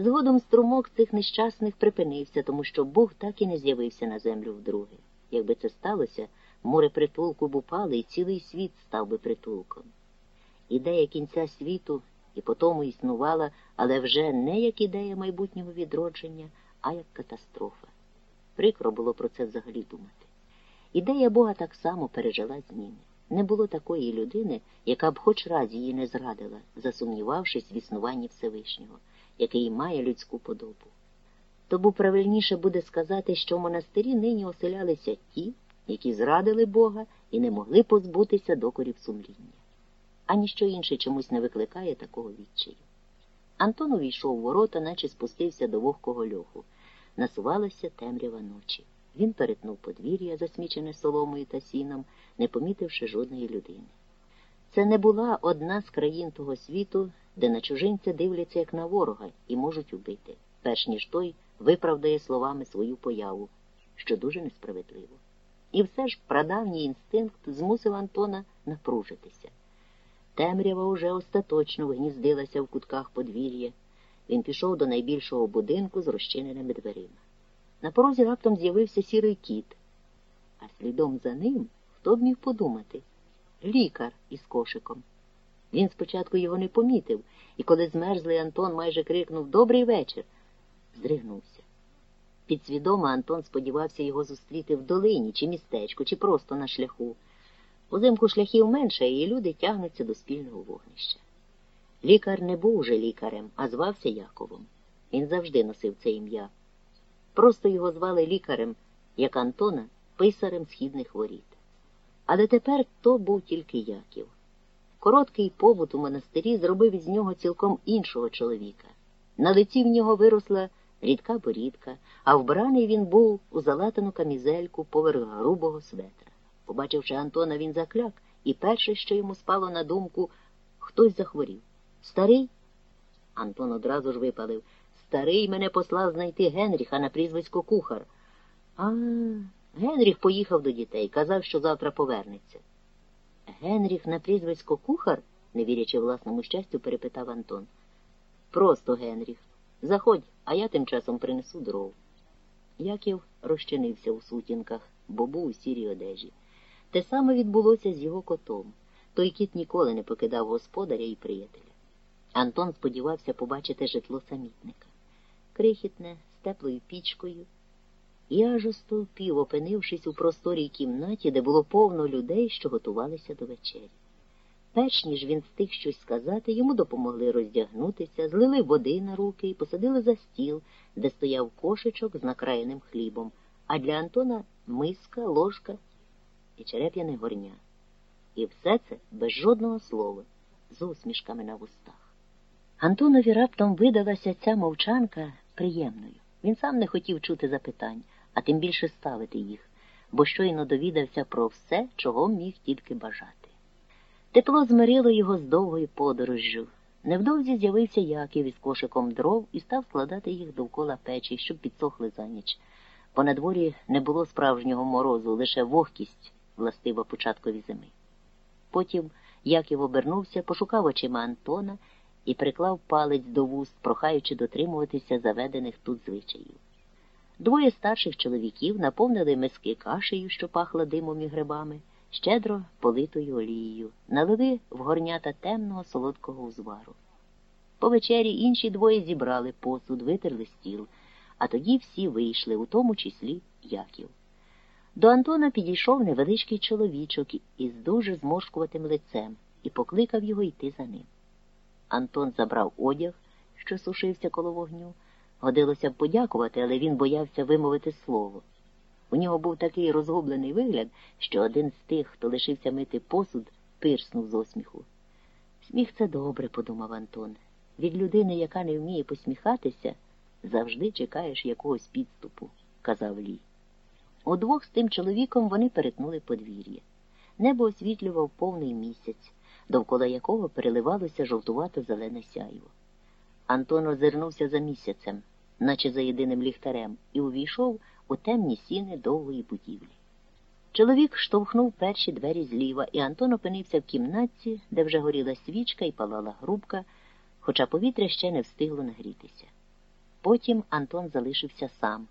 Згодом струмок цих нещасних припинився, тому що Бог так і не з'явився на землю вдруге. Якби це сталося, море притулку б упало, і цілий світ став би притулком. Ідея кінця світу і потому існувала, але вже не як ідея майбутнього відродження, а як катастрофа. Прикро було про це взагалі думати. Ідея Бога так само пережила зміни. Не було такої людини, яка б хоч раз її не зрадила, засумнівавшись в існуванні Всевишнього, який має людську подобу. Тому правильніше буде сказати, що в монастирі нині оселялися ті, які зрадили Бога і не могли позбутися докорів сумління. А ніщо інше чомусь не викликає такого відчаю. Антон увійшов у ворота, наче спустився до вогкого льоху. Насувалася темрява ночі. Він перетнув подвір'я, засмічене соломою та сіном, не помітивши жодної людини. Це не була одна з країн того світу, де на чужинця дивляться як на ворога і можуть убити, перш ніж той виправдає словами свою появу, що дуже несправедливо. І все ж прадавній інстинкт змусив Антона напружитися. Темрява уже остаточно вгніздилася в кутках подвір'я. Він пішов до найбільшого будинку з розчиненими дверима. На порозі раптом з'явився сірий кіт, а слідом за ним хто б міг подумати лікар із кошиком. Він спочатку його не помітив, і коли змерзлий Антон майже крикнув Добрий вечір, здригнувся. Підсвідомо Антон сподівався його зустріти в долині, чи містечку, чи просто на шляху. Узимку шляхів менше, і люди тягнуться до спільного вогнища. Лікар не був уже лікарем, а звався Яковом. Він завжди носив це ім'я. Просто його звали лікарем, як Антона, писарем східних воріт. Але тепер то був тільки Яків. Короткий побут у монастирі зробив із нього цілком іншого чоловіка. На лиці в нього виросла рідка борідка, а вбраний він був у залатану камізельку поверх грубого светра. Побачивши Антона, він закляк, і перше, що йому спало на думку, хтось захворів. Старий? Антон одразу ж випалив. Старий мене послав знайти Генріха на прізвисько кухар. А, Генріх поїхав до дітей, казав, що завтра повернеться. Генріх на прізвисько кухар, не вірячи власному щастю, перепитав Антон. Просто Генріх. Заходь, а я тим часом принесу дров. Яків розчинився у сутінках, бо був у сірій одежі. Те саме відбулося з його котом. Той кіт ніколи не покидав господаря і приятеля. Антон сподівався побачити житло самітника. Крихітне, з теплою пічкою. І аж остовпів, опинившись у просторій кімнаті, де було повно людей, що готувалися до вечері. Перш ніж він встиг щось сказати, йому допомогли роздягнутися, злили води на руки і посадили за стіл, де стояв кошечок з накраєним хлібом, а для Антона миска, ложка і череп'яне горня. І все це без жодного слова, з усмішками на вустах. Антонові раптом видалася ця мовчанка приємною. Він сам не хотів чути запитань, а тим більше ставити їх, бо щойно довідався про все, чого міг тільки бажати. Тепло змирило його з довгою подорожжю. Невдовзі з'явився Яків із кошиком дров і став складати їх довкола печі, щоб підсохли за ніч. Бо на дворі не було справжнього морозу, лише вогкість властива початкові зими. Потім Яків обернувся, пошукав очима Антона і приклав палець до вуст, прохаючи дотримуватися заведених тут звичаїв. Двоє старших чоловіків наповнили миски кашею, що пахла димом і грибами, щедро политою олією, налили в горнята темного солодкого узвару. По вечері інші двоє зібрали посуд, витерли стіл, а тоді всі вийшли, у тому числі Яків. До Антона підійшов невеличкий чоловічок із дуже зморшкуватим лицем і покликав його йти за ним. Антон забрав одяг, що сушився коло вогню. Годилося б подякувати, але він боявся вимовити слово. У нього був такий розгублений вигляд, що один з тих, хто лишився мити посуд, пирснув з осміху. Сміх це добре, подумав Антон. Від людини, яка не вміє посміхатися, завжди чекаєш якогось підступу, казав Лій. Удвох з тим чоловіком вони перетнули подвір'я. Небо освітлював повний місяць, довкола якого переливалося жовтувато зелене сяйво. Антон озирнувся за місяцем, наче за єдиним ліхтарем, і увійшов у темні сіни довгої будівлі. Чоловік штовхнув перші двері зліва, і Антон опинився в кімнатці, де вже горіла свічка і палала грубка, хоча повітря ще не встигло нагрітися. Потім Антон залишився сам.